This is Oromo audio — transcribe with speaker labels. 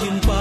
Speaker 1: jumpa